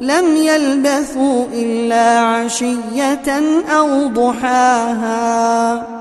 لم يلبثوا إلا عشية أو ضحاها.